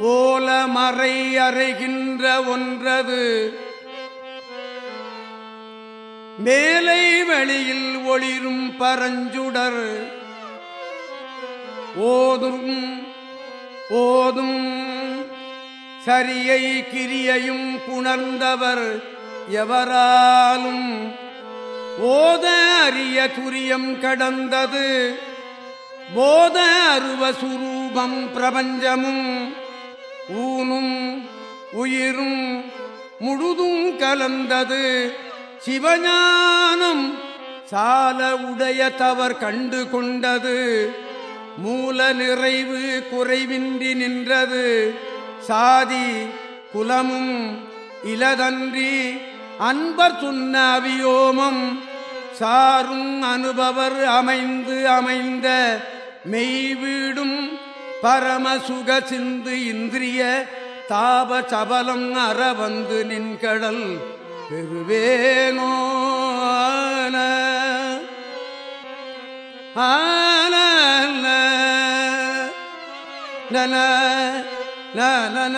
ஓலமறை அறைகின்ற ஒன்றது மேலை வெளியில் ஒளிரும் பரஞ்சுடர். ஓதும் ஓதும் சரியை கிரியையும் புணர்ந்தவர் எவராலும். ஓத அரிய துரியம் கடந்தது. போத அருவ சுரூபம் பிரபஞ்சமும் ஊனும் உயிரும் முழுதும் கலந்தது. சிவஞானம் சால உடைய தவர் கண்டு கொண்டது. மூல நிறைவு குறைவின்றி நின்றது. சாதி குலமும் இலதன்றி அன்பர் சொன்ன அவியோமம். சாரும் அனுபவர் அமைந்து அமைந்த மெய்வீடும் பரமசுக சிந்து இந்திரிய தாப சபலம் அற வந்து நின்கடல் பெருவேனோ ஆன நன நன நன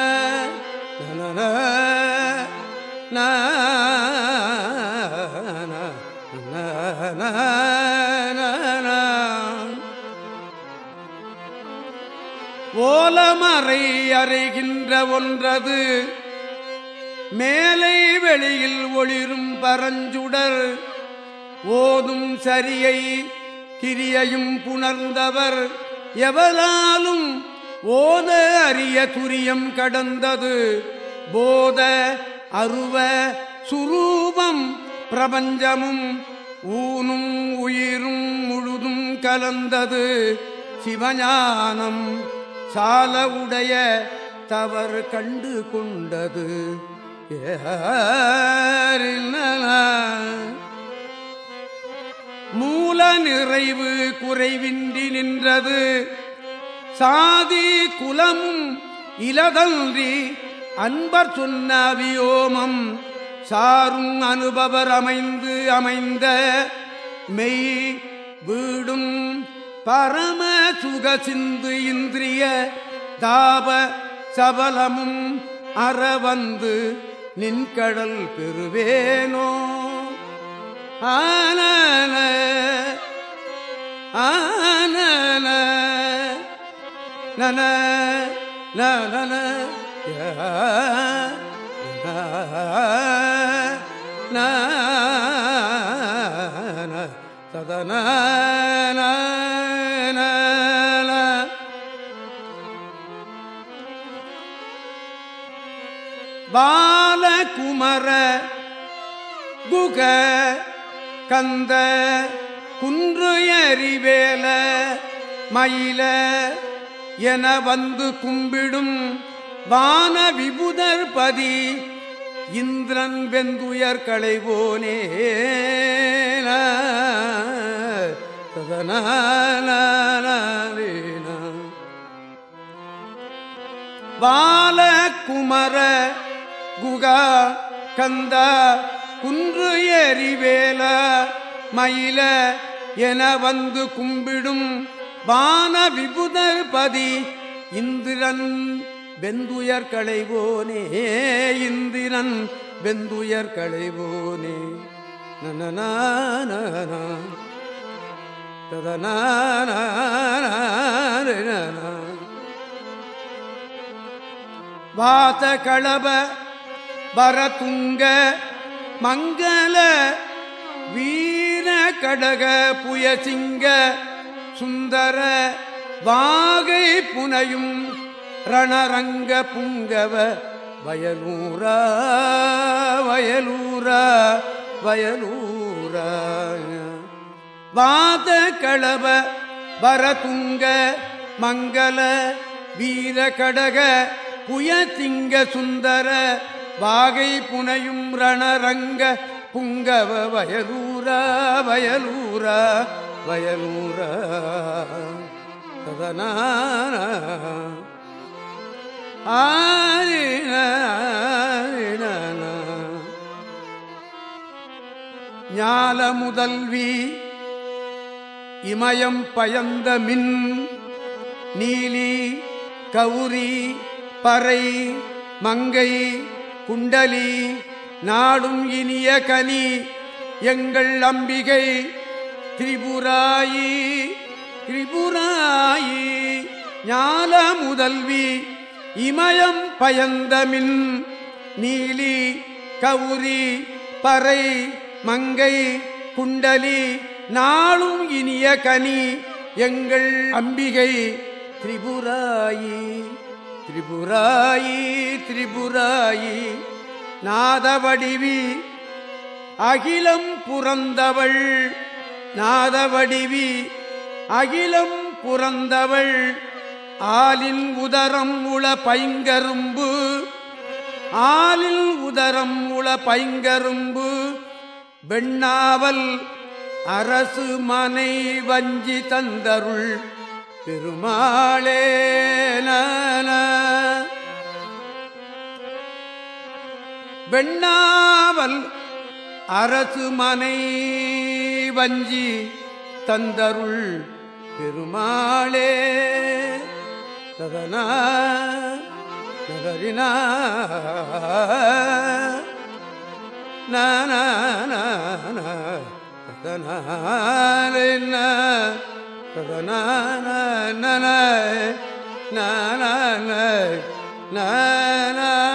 ஓலமறை அறைகின்ற ஒன்றது. மேலை வெளியில் ஒளிரும் பரஞ்சுடர். ஓதும் சரியை கிரியையும் புணர்ந்தவர். எவலாலும் ஓத அரிய துரியம் கடந்தது. போத அருவ சுரூபம் பிரபஞ்சமும் ஊனும் உயிரும் முழுதும் கலந்தது. சிவஞானம் சால உடைய தவறு கண்டு கொண்டது. மூல நிறைவு குறைவின்றி நின்றது. சாதி குலமும் இலதன்றி அன்பர் சொன்ன வியோமம் சாரும் அனுபவர் அமைந்து அமைந்த மெய் வீடும் பரம சுக சிந்து இந்திரிய தாப சபலமும் அறவந்து நின்கடல் பெறுவேனோ. ஆன ஆன நன நன சதன பாலகுமர குக கந்த குன்று அறிவேல மயில என வந்து கும்பிடும் வான விபுதர் பதி இந்திரன் வெந்துயர் களைவோனே பாலகுமர குகா கந்த குன்று எறிவேல மயில என வந்து கும்பிடும் வான விபுதபதி இந்திரன் வெந்துயர் களைவோனே இந்திரன் வெந்துயர் களைவோனே. நன வாத களப வரதுங்க மங்கள வீர கடக புயசிங்க சுந்தர வாகை புனையும் ரணரங்க புங்கவ வயலூரா வயலூரா வயலூரா. வாத களவ வரதுங்க மங்கள வீர கடக புயதிங்க சுந்தர வாகை புனையும் ரணரங்க புங்கவ வயலூரா வயலூரா வயலூரா. சதனா ஞால முதல்வி இமயம் பயந்த மின் நீலி கௌரி பறை மங்கை குண்டலி நாடும் இனிய கனி எங்கள் அம்பிகை திரிபுராயி திரிபுராயி ஞான முதல்வி இமயம் பயந்தமின் நீலி கவுரி பறை மங்கை குண்டலி நாளும் இனிய கனி எங்கள் அம்பிகை திரிபுராயி. திரிபுராயி திரிபுராயி நாதவடிவி அகிலம் புறந்தவள் நாதவடிவி அகிலம் புறந்தவள் ஆலின் உதரம் உள பைங்கரும்பு. ஆலில் உதரம் உள பைங்கரும்பு. வெண்ணாவல் அரசு மனை வஞ்சி தந்தருள். பெருமாளே வெண்ணாவல் அரசு மனை வஞ்சி தந்தருள் பெருமாளே சதனா நகரினா. நன na na na na na na